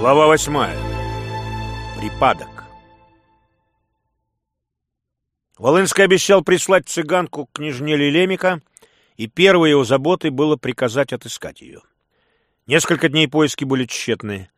Глава восьмая. Припадок. Волынский обещал прислать цыганку к княжне Лелемика, и первой его заботой было приказать отыскать ее. Несколько дней поиски были тщетны.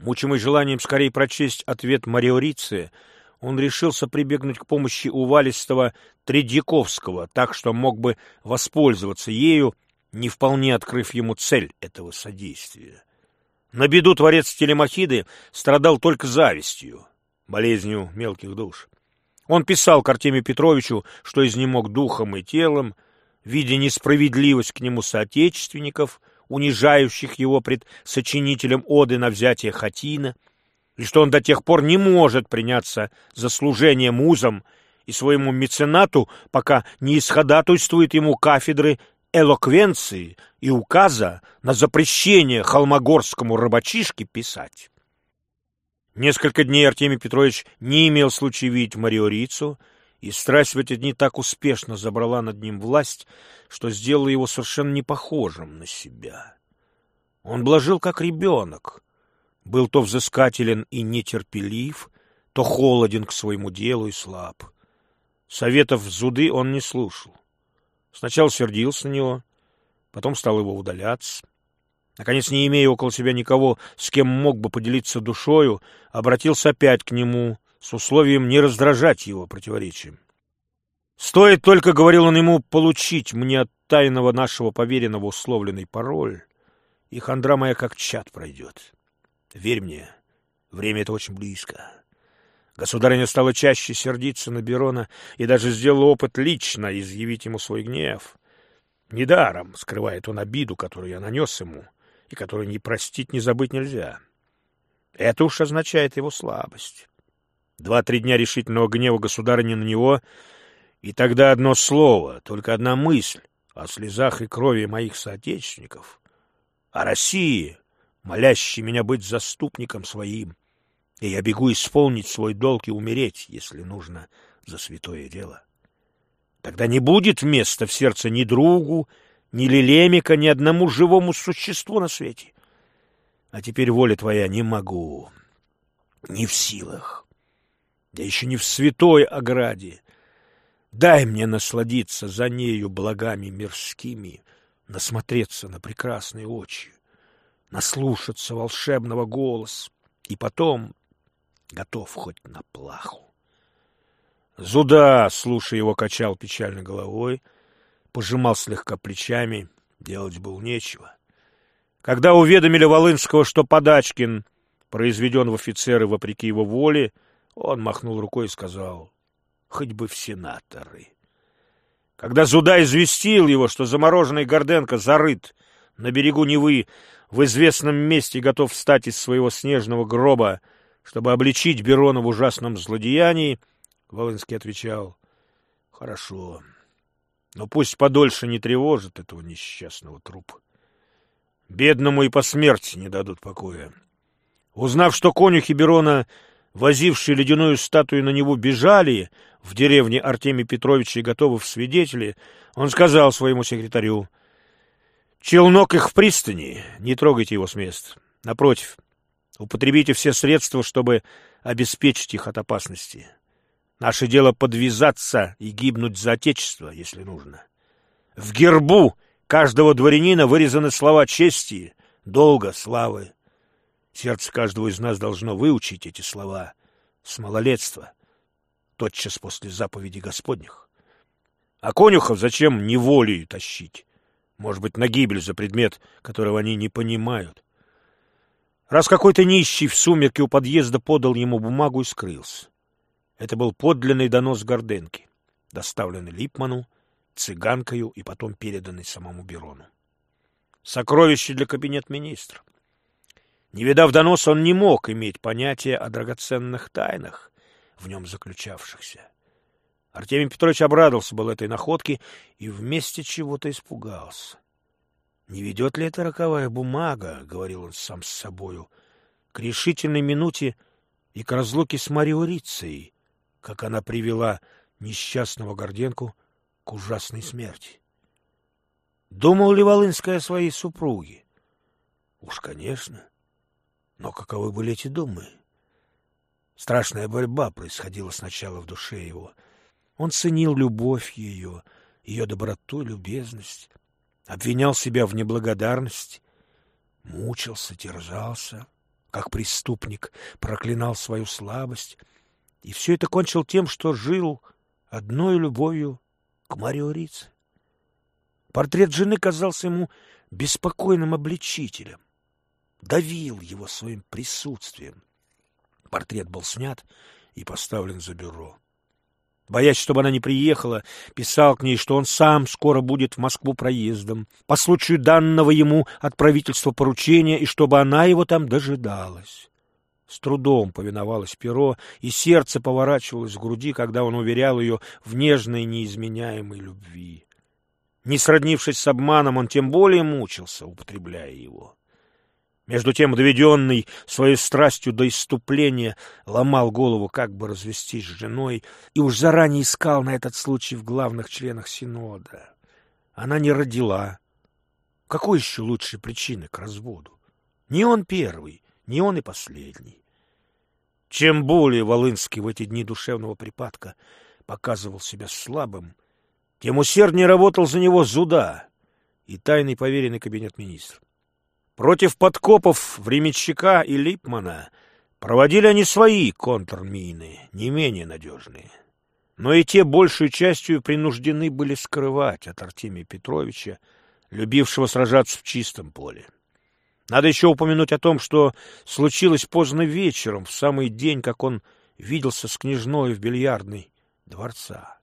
Мучимый желанием скорее прочесть ответ Мариорицы, он решился прибегнуть к помощи увалистого Тредьяковского, так что мог бы воспользоваться ею, не вполне открыв ему цель этого содействия. На беду творец Телемахиды страдал только завистью, болезнью мелких душ. Он писал к Артемию Петровичу, что изнемог духом и телом, видя несправедливость к нему соотечественников, унижающих его пред сочинителем оды на взятие Хатина, и что он до тех пор не может приняться за служение музам и своему меценату, пока не исходатуйствует ему кафедры элоквенции и указа на запрещение холмогорскому рыбачишке писать. Несколько дней Артемий Петрович не имел случая видеть Мариорицу, и страсть в эти дни так успешно забрала над ним власть, что сделала его совершенно не похожим на себя. Он блажил, как ребенок, был то взыскателен и нетерпелив, то холоден к своему делу и слаб. Советов Зуды он не слушал. Сначала сердился на него, потом стал его удаляться. Наконец, не имея около себя никого, с кем мог бы поделиться душою, обратился опять к нему с условием не раздражать его противоречием. «Стоит только, — говорил он ему, — получить мне от тайного нашего поверенного условленный пароль, и хандра моя как чат пройдет. Верь мне, время это очень близко». Государыня стала чаще сердиться на Берона и даже сделала опыт лично изъявить ему свой гнев. Недаром скрывает он обиду, которую я нанес ему, и которую ни простить, ни забыть нельзя. Это уж означает его слабость. Два-три дня решительного гнева государыни на него, и тогда одно слово, только одна мысль о слезах и крови моих соотечественников, о России, молящей меня быть заступником своим, и я бегу исполнить свой долг и умереть, если нужно, за святое дело. Тогда не будет места в сердце ни другу, ни лилемика, ни одному живому существу на свете. А теперь, воля твоя, не могу, не в силах, да еще не в святой ограде. Дай мне насладиться за нею благами мирскими, насмотреться на прекрасные очи, наслушаться волшебного голоса, и потом готов хоть на плаху. Зуда, слушая его, качал печально головой, пожимал слегка плечами, делать было нечего. Когда уведомили Волынского, что Подачкин произведен в офицеры вопреки его воле, он махнул рукой и сказал, хоть бы в сенаторы. Когда Зуда известил его, что замороженный Горденко зарыт на берегу Невы, в известном месте готов встать из своего снежного гроба, чтобы обличить Берона в ужасном злодеянии, Волынский отвечал, «Хорошо, но пусть подольше не тревожит этого несчастного трупа. Бедному и по смерти не дадут покоя». Узнав, что конюхи Берона, возившие ледяную статую на него, бежали в деревне Артемия Петровича и готовы в свидетели, он сказал своему секретарю, «Челнок их в пристани, не трогайте его с места. Напротив, Употребите все средства, чтобы обеспечить их от опасности. Наше дело подвязаться и гибнуть за Отечество, если нужно. В гербу каждого дворянина вырезаны слова чести, долга, славы. Сердце каждого из нас должно выучить эти слова с малолетства, тотчас после заповеди Господних. А конюхов зачем неволею тащить? Может быть, на гибель за предмет, которого они не понимают. Раз какой-то нищий в сумерке у подъезда подал ему бумагу и скрылся. Это был подлинный донос Горденки, доставленный Липману, цыганкою и потом переданный самому Берону. Сокровище для кабинет министра. Не видав донос, он не мог иметь понятия о драгоценных тайнах, в нем заключавшихся. Артемий Петрович обрадовался был этой находке и вместе чего-то испугался. «Не ведет ли это роковая бумага, — говорил он сам с собою, — к решительной минуте и к разлуке с Мариорицией, как она привела несчастного Горденку к ужасной смерти? Думал ли Волынская о своей супруге? Уж, конечно. Но каковы были эти думы? Страшная борьба происходила сначала в душе его. Он ценил любовь ее, ее доброту любезность, обвинял себя в неблагодарности, мучился, терзался, как преступник, проклинал свою слабость, и все это кончил тем, что жил одной любовью к Марио Рице. Портрет жены казался ему беспокойным обличителем, давил его своим присутствием. Портрет был снят и поставлен за бюро. Боясь, чтобы она не приехала, писал к ней, что он сам скоро будет в Москву проездом, по случаю данного ему от правительства поручения, и чтобы она его там дожидалась. С трудом повиновалось перо, и сердце поворачивалось в груди, когда он уверял ее в нежной неизменяемой любви. Не сроднившись с обманом, он тем более мучился, употребляя его. Между тем, доведенный своей страстью до иступления, ломал голову, как бы развестись с женой, и уж заранее искал на этот случай в главных членах Синода. Она не родила. Какой еще лучшей причины к разводу? Не он первый, не он и последний. Чем более Волынский в эти дни душевного припадка показывал себя слабым, тем усерднее работал за него Зуда и тайный поверенный кабинет министров. Против подкопов временщика и Липмана проводили они свои контрмины, не менее надежные. Но и те большей частью принуждены были скрывать от Артемия Петровича, любившего сражаться в чистом поле. Надо еще упомянуть о том, что случилось поздно вечером, в самый день, как он виделся с княжной в бильярдной дворца.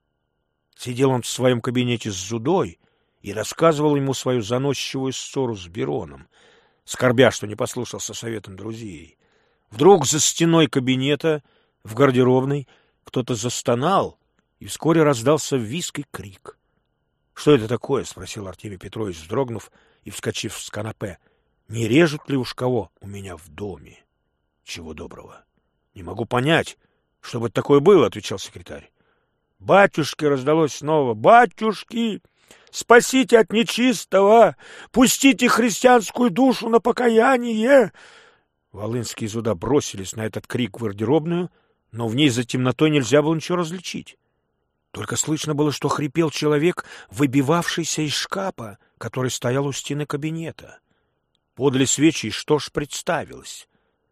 Сидел он в своем кабинете с Зудой и рассказывал ему свою заносчивую ссору с Бероном — скорбя, что не послушался советом друзей. Вдруг за стеной кабинета, в гардеробной, кто-то застонал, и вскоре раздался виск и крик. — Что это такое? — спросил Артемий Петрович, вздрогнув и вскочив с канапе. — Не режут ли уж кого у меня в доме? — Чего доброго? — Не могу понять, что бы такое было, — отвечал секретарь. — Батюшки раздалось снова. — Батюшки! Спасите от нечистого! Пустите христианскую душу на покаяние!» Волынские зуда бросились на этот крик в гардеробную, но в ней за темнотой нельзя было ничего различить. Только слышно было, что хрипел человек, выбивавшийся из шкафа, который стоял у стены кабинета. Подли свечи, что ж представилось?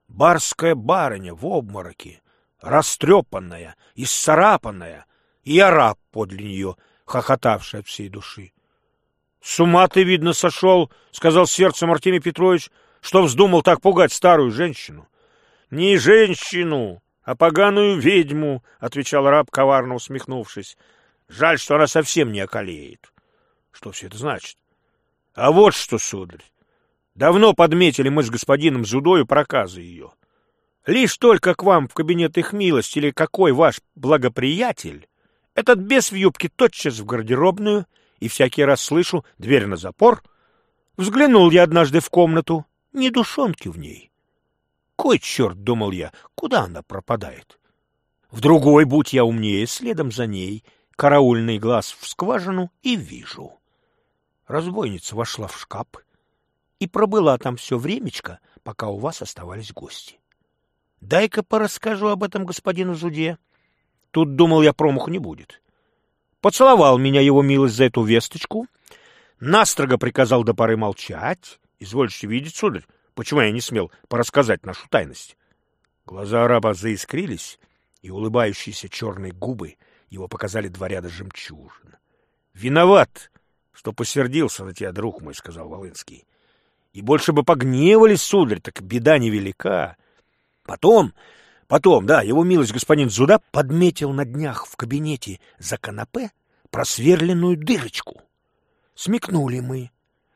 Барская барыня в обмороке, растрепанная, исцарапанная, и араб подле нее — хохотавший от всей души. — С ума ты, видно, сошел, — сказал сердцем Артемий Петрович, — что вздумал так пугать старую женщину. — Не женщину, а поганую ведьму, — отвечал раб, коварно усмехнувшись. — Жаль, что она совсем не околеет. Что все это значит? — А вот что, сударь. Давно подметили мы с господином Зудою проказы ее. Лишь только к вам в кабинет их милость или какой ваш благоприятель этот бес в юбке тотчас в гардеробную, и всякий раз слышу дверь на запор. Взглянул я однажды в комнату, ни душонки в ней. Кой черт, думал я, куда она пропадает? В другой, будь я умнее, следом за ней, караульный глаз в скважину и вижу. Разбойница вошла в шкаф и пробыла там все времечко, пока у вас оставались гости. Дай-ка порасскажу об этом господину Зуде. Тут, думал я, промаху не будет. Поцеловал меня его милость за эту весточку, настрого приказал до поры молчать. Извольте видеть, сударь, почему я не смел порассказать нашу тайность. Глаза араба заискрились, и улыбающиеся черные губы его показали два ряда жемчужин. — Виноват, что посердился на тебя, друг мой, — сказал Волынский. — И больше бы погневались, сударь, так беда невелика. Потом Потом, да, его милость господин Зуда подметил на днях в кабинете за канапе просверленную дырочку. Смекнули мы,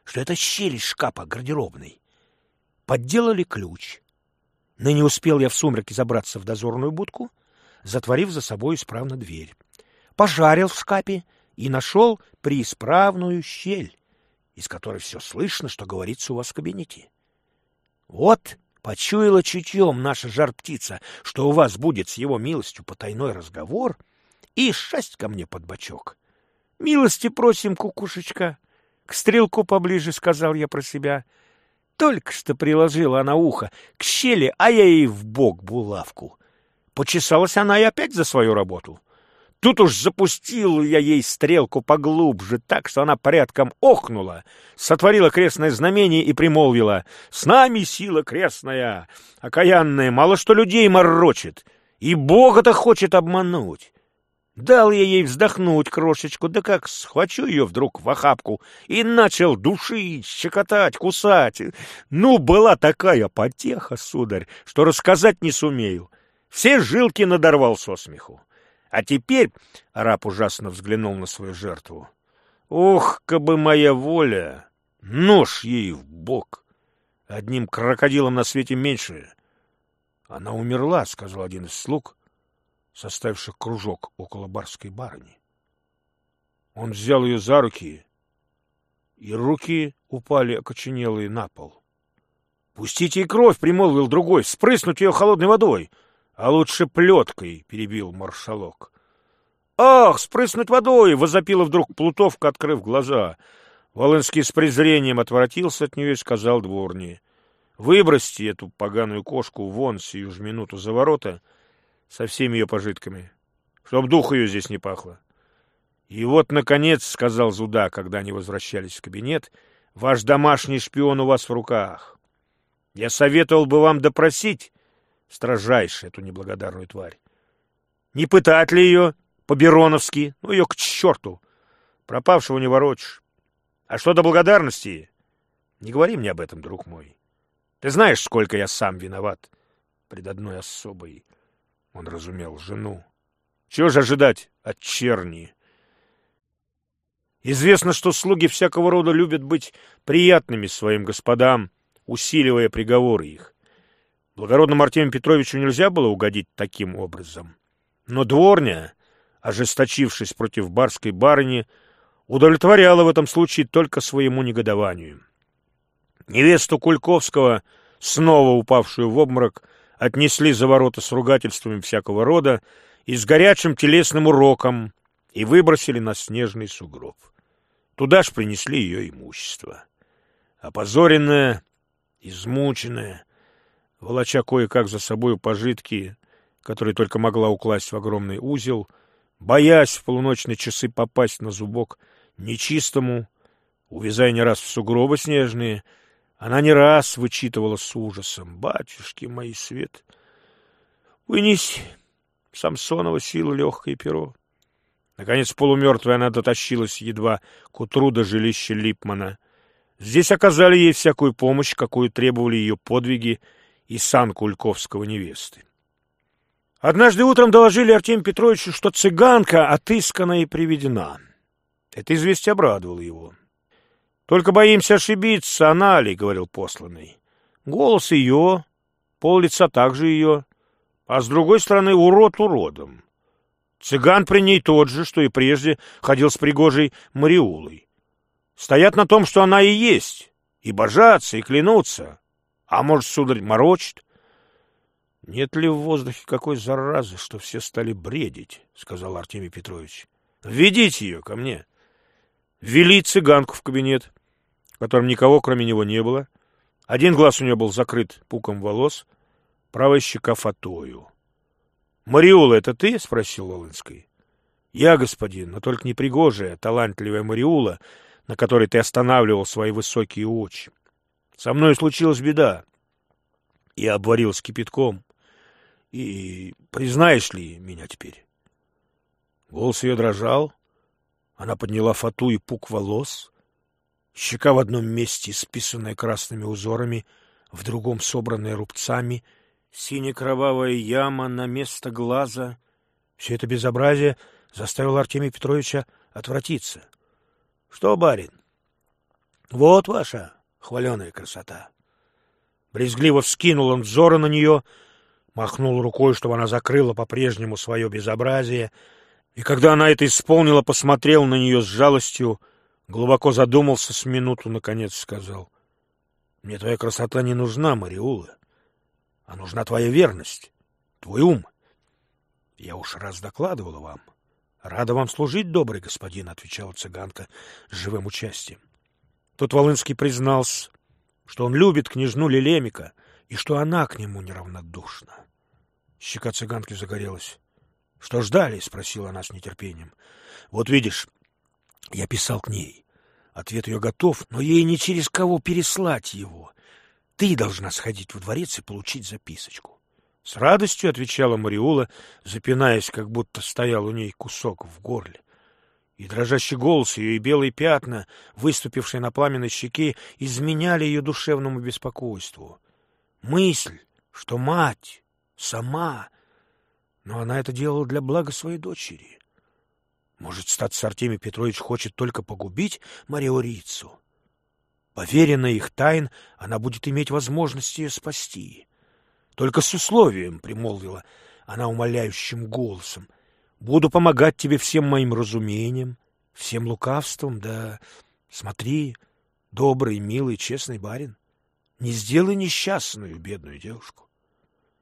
что это щель шкафа гардеробной. Подделали ключ. Но не успел я в сумраке забраться в дозорную будку, затворив за собой исправно дверь. Пожарил в шкафе и нашел преисправную щель, из которой все слышно, что говорится у вас в кабинете. Вот Почуяла чутьем наша жар-птица, что у вас будет с его милостью потайной разговор, и шесть ко мне под бочок. Милости просим, кукушечка. К стрелку поближе, — сказал я про себя. только что приложила она ухо к щели, а я ей в бок булавку. Почесалась она и опять за свою работу. Тут уж запустил я ей стрелку поглубже, так что она порядком охнула, сотворила крестное знамение и примолвила «С нами сила крестная, окаянная, мало что людей морочит, и Бога-то хочет обмануть». Дал я ей вздохнуть крошечку, да как схвачу ее вдруг в охапку и начал душить, щекотать, кусать. Ну, была такая потеха, сударь, что рассказать не сумею. Все жилки надорвал со смеху. А теперь раб ужасно взглянул на свою жертву. Ох, кабы моя воля! Нож ей в бок! Одним крокодилом на свете меньше. Она умерла, — сказал один из слуг, составивших кружок около барской барыни. Он взял ее за руки, и руки упали окоченелые на пол. — Пустите и кровь, — примолвил другой, — спрыснуть ее холодной водой. — а лучше плеткой, — перебил маршалок. «Ах, спрыснуть водой!» — возопила вдруг Плутовка, открыв глаза. Волынский с презрением отворотился от нее и сказал дворне. «Выбросьте эту поганую кошку вон сию ж минуту за ворота со всеми ее пожитками, чтоб дух ее здесь не пахло». «И вот, наконец, — сказал Зуда, когда они возвращались в кабинет, — ваш домашний шпион у вас в руках. Я советовал бы вам допросить строжайше эту неблагодарную тварь. Не пытать ли ее по-бероновски? Ну, ее к черту! Пропавшего не ворочишь. А что до благодарности? Не говори мне об этом, друг мой. Ты знаешь, сколько я сам виноват пред одной особой. Он разумел жену. Чего же ожидать от черни? Известно, что слуги всякого рода любят быть приятными своим господам, усиливая приговоры их. Благородному Артемию Петровичу нельзя было угодить таким образом. Но дворня, ожесточившись против барской барыни, удовлетворяла в этом случае только своему негодованию. Невесту Кульковского, снова упавшую в обморок, отнесли за ворота с ругательствами всякого рода и с горячим телесным уроком и выбросили на снежный сугроб. Туда ж принесли ее имущество. Опозоренная, измученная, волоча кое-как за собою пожитки, которые только могла укласть в огромный узел, боясь в полуночные часы попасть на зубок нечистому, увязая не раз в сугробы снежные, она не раз вычитывала с ужасом. «Батюшки мои свет! Вынись, Самсонова сила легкое перо!» Наконец, полумертвая она дотащилась едва к утру до жилища Липмана. Здесь оказали ей всякую помощь, какую требовали ее подвиги и сан Кульковского невесты. Однажды утром доложили Артемию Петровичу, что цыганка отыскана и приведена. Это известие обрадовало его. «Только боимся ошибиться, она ли?» — говорил посланный. «Голос ее, пол лица также ее, а с другой стороны урод уродом. Цыган при ней тот же, что и прежде ходил с пригожей Мариулой. Стоят на том, что она и есть, и божатся, и клянутся. А может, сударь, морочит? — Нет ли в воздухе какой заразы, что все стали бредить? — сказал Артемий Петрович. — Введите ее ко мне. Ввели цыганку в кабинет, в котором никого, кроме него, не было. Один глаз у нее был закрыт пуком волос, правая щека фатою. — Мариула, это ты? — спросил Волынский. — Я, господин, но только не пригожая, талантливая Мариула, на которой ты останавливал свои высокие очи. Со мной случилась беда. Я обварился кипятком. И признаешь ли меня теперь? Голос ее дрожал. Она подняла фату и пук волос. Щека в одном месте, списанная красными узорами, в другом собранная рубцами, сине-кровавая яма на место глаза. Все это безобразие заставило Артемия Петровича отвратиться. — Что, барин? — Вот ваша хваленая красота. Брезгливо вскинул он взоры на нее, махнул рукой, чтобы она закрыла по-прежнему свое безобразие, и когда она это исполнила, посмотрел на нее с жалостью, глубоко задумался с минуту, наконец сказал, «Мне твоя красота не нужна, Мариула, а нужна твоя верность, твой ум. Я уж раз докладывала вам». «Рада вам служить, добрый господин», — отвечала цыганка с живым участием. Тут Волынский признался, что он любит княжну Лелемика и что она к нему неравнодушна. Щека цыганки загорелась. — Что ждали? — спросила она с нетерпением. — Вот видишь, я писал к ней. Ответ ее готов, но ей не через кого переслать его. Ты должна сходить в дворец и получить записочку. С радостью отвечала Мариула, запинаясь, как будто стоял у ней кусок в горле. И дрожащий голос ее, и белые пятна, выступившие на пламенной щеке, изменяли ее душевному беспокойству. Мысль, что мать сама... Но она это делала для блага своей дочери. Может, статься Артемий Петрович хочет только погубить Мариорицу? Поверенная их тайн, она будет иметь возможность ее спасти. Только с условием, — примолвила она умоляющим голосом, — буду помогать тебе всем моим разумением, всем лукавством, да смотри, добрый, милый, честный барин, не сделай несчастную бедную девушку.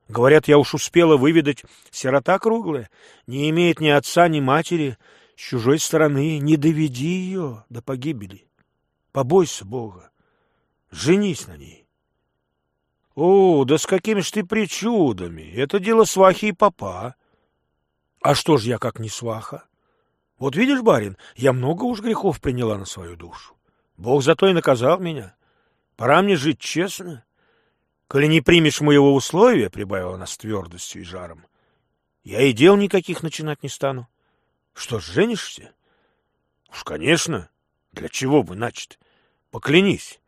Говорят, я уж успела выведать, сирота круглая, не имеет ни отца, ни матери, с чужой стороны, не доведи ее до погибели. Побойся Бога, женись на ней. О, да с какими ж ты причудами! Это дело свахи и папа. А что ж я как не сваха? Вот видишь, барин, я много уж грехов приняла на свою душу. Бог зато и наказал меня. Пора мне жить честно. Коли не примешь моего условия, — прибавила она с твердостью и жаром, — я и дел никаких начинать не стану. Что ж, женишься? Уж, конечно. Для чего бы, значит? Поклянись.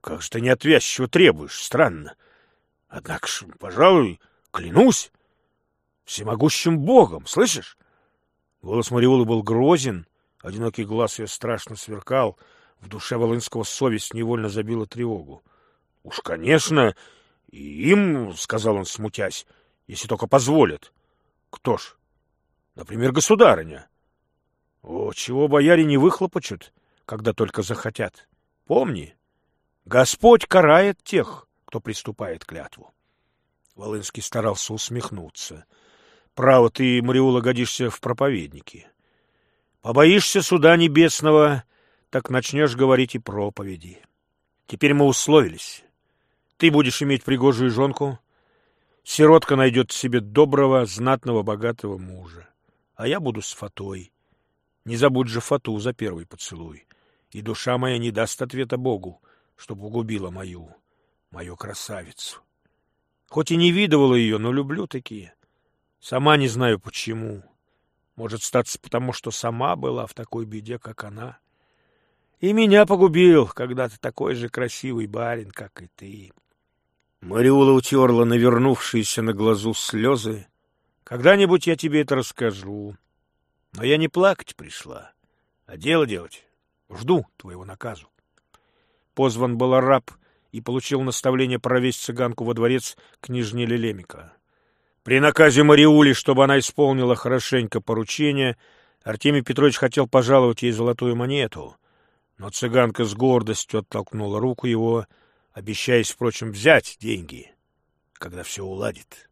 Как же ты неотвязчиво требуешь, странно. Однако ж, пожалуй, клянусь. Всемогущим Богом, слышишь? Голос Мариолы был грозен, одинокий глаз ее страшно сверкал, в душе Волынского совесть невольно забила тревогу. — Уж, конечно, и им, — сказал он, смутясь, — если только позволят. — Кто ж? — Например, государыня. — О, чего бояре не выхлопочут, когда только захотят. Помни, Господь карает тех, кто приступает к клятву. Волынский старался усмехнуться. — Право, ты, Мариула, годишься в проповедники. Побоишься суда небесного, так начнешь говорить и проповеди. Теперь мы условились. Ты будешь иметь пригожую жонку, сиротка найдет себе доброго, знатного, богатого мужа, а я буду с Фатой. Не забудь же Фату за первый поцелуй, и душа моя не даст ответа Богу, чтоб угубила мою, мою красавицу. Хоть и не видывала ее, но люблю такие. Сама не знаю почему. Может, статься потому, что сама была в такой беде, как она. И меня погубил, когда ты такой же красивый барин, как и ты. Мариула утерла навернувшиеся на глазу слезы. Когда-нибудь я тебе это расскажу. Но я не плакать пришла, а дело делать. Жду твоего наказу. Позван был араб и получил наставление провести цыганку во дворец княжни Лелемика. При наказе Мариули, чтобы она исполнила хорошенько поручение, Артемий Петрович хотел пожаловать ей золотую монету, но цыганка с гордостью оттолкнула руку его обещаясь, впрочем, взять деньги, когда все уладит.